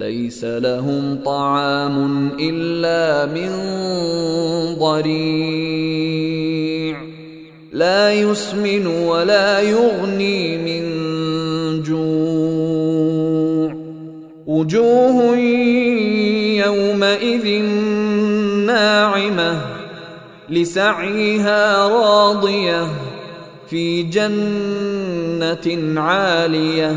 ليس لهم طعام إلا من ضريع. لا يسمن ولا يغني من جوع. وجوه يومئذ ناعمة لسعيها راضية في جنة عالية.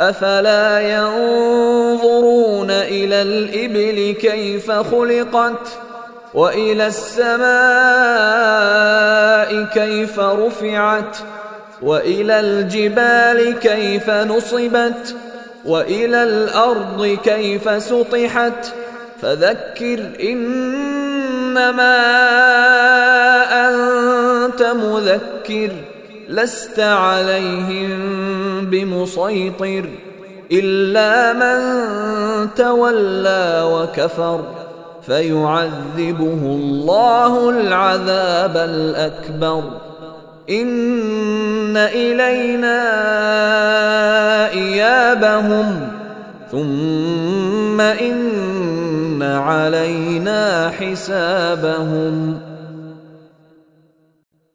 أفلا ينظرون إلى الإبل كيف خلقت وإلى السماء كيف رفعت وإلى الجبال كيف نصبت وإلى الأرض كيف سطحت فذكر إنما أنت مذكر لست عليهم بمسيطر إلا من تولى وكفر فيعذبه الله العذاب الأكبر. إن إلينا إيابهم. ثم إن علينا حسابهم.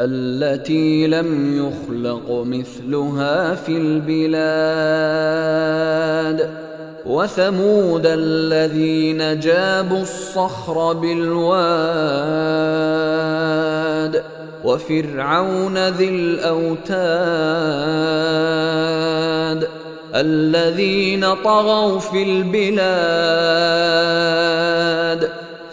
التي لم يخلق مثلها في البلاد وثمود الذين جابوا الصخر بالواد وفرعون ذي الأوتاد الذين طغوا في البلاد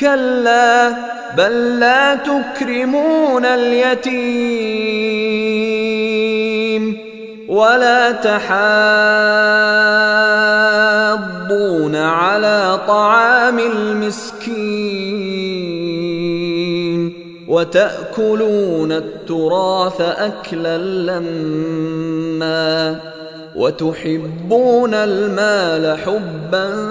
كلا بل لا تكرمون اليتيم ولا تحاضون على طعام المسكين وتأكلون التراث أكلا لما وتحبون المال حبا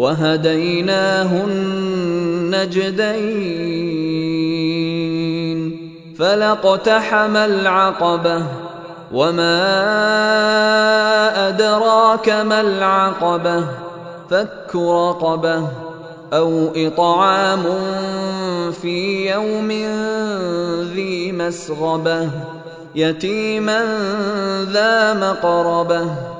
وهديناه النجدين فلاقتحم العقبة وما أدراك ما العقبة فك رقبة أو إطعام في يوم ذي مسغبة يتيما ذا مقربة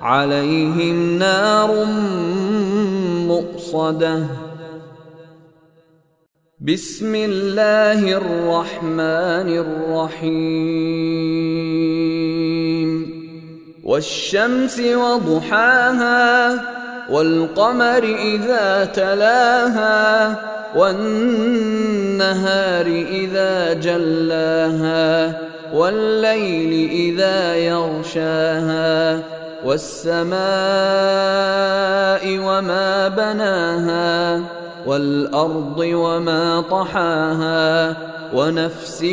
عليهم نار مؤصدة. بسم الله الرحمن الرحيم. والشمس وضحاها والقمر إذا تلاها والنهار إذا جلاها والليل إذا يغشاها والسماء وما بناها والأرض وما طحاها ونفس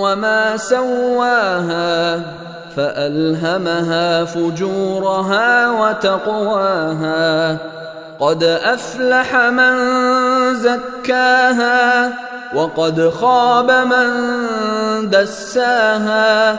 وما سواها فألهمها فجورها وتقواها. قد أفلح من زكاها وقد خاب من دساها.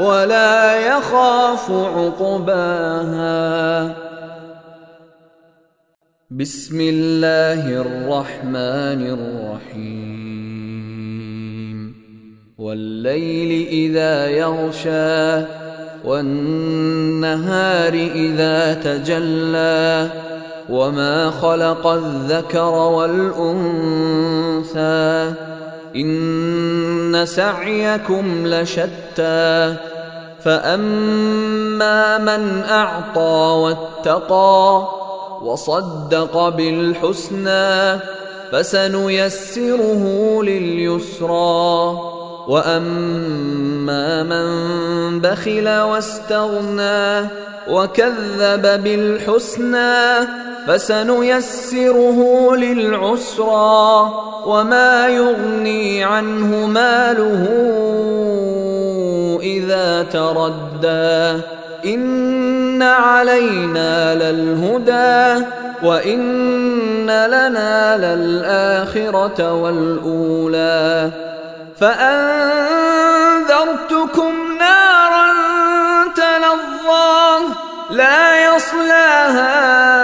ولا يخاف عقباها. بسم الله الرحمن الرحيم. والليل إذا يغشى والنهار إذا تجلى. وما خلق الذكر والأنثى. سعيكم لشتى فاما من اعطى واتقى وصدق بالحسنى فسنيسره لليسرى واما من بخل واستغنى وكذب بالحسنى فسنيسره للعسرى وما يغني عنه ماله إذا تردى. إن علينا للهدى وإن لنا للآخرة والأولى. فأنذرتكم نارا تلظى لا يصلاها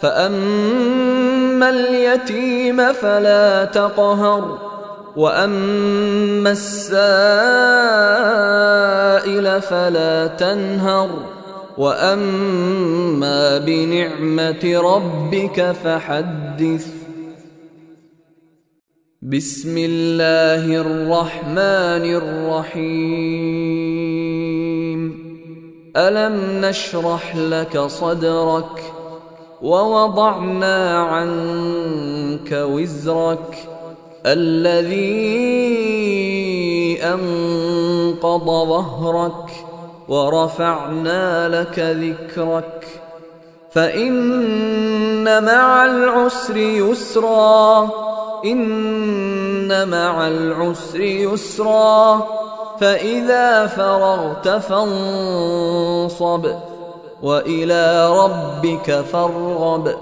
فاما اليتيم فلا تقهر واما السائل فلا تنهر واما بنعمه ربك فحدث بسم الله الرحمن الرحيم الم نشرح لك صدرك ووضعنا عنك وزرك الذي أنقض ظهرك ورفعنا لك ذكرك فإن مع العسر يسرا إن مع العسر يسرا فإذا فرغت فانصب وإلى ربك فارغب.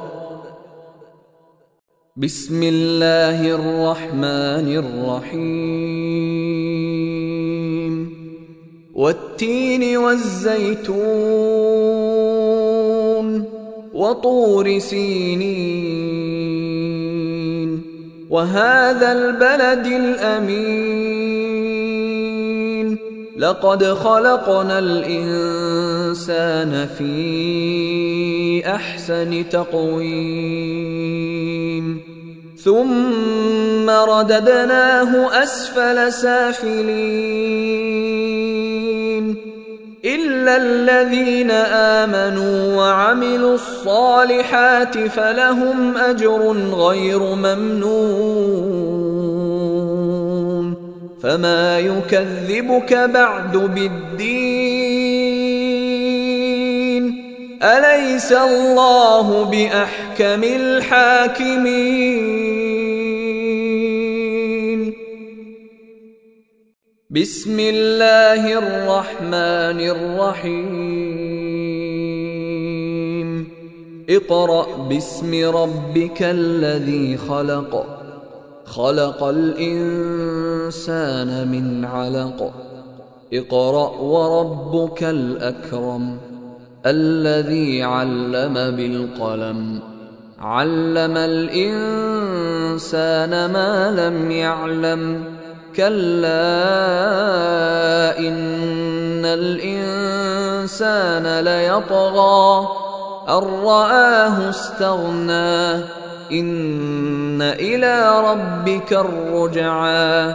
بسم الله الرحمن الرحيم. والتين والزيتون وطور سينين. وهذا البلد الأمين. لقد خلقنا الإنسان في أحسن تقويم. ثم رددناه أسفل سافلين. إلا الذين آمنوا وعملوا الصالحات فلهم أجر غير ممنون. فما يكذبك بعد بالدين. أليس الله بأحكم الحاكمين؟ بسم الله الرحمن الرحيم. اقرأ باسم ربك الذي خلق. خلق الإنسان من علق. اقرأ وربك الأكرم. الذي علم بالقلم. علم الإنسان ما لم يعلم. كلا إن الإنسان ليطغى. أن رآه استغنى. إن إلى ربك الرجعى.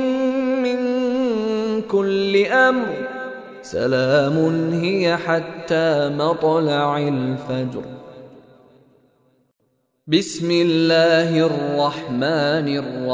كل أمر. سلام هي حتى مطلع الفجر. بسم الله الرحمن الرحيم.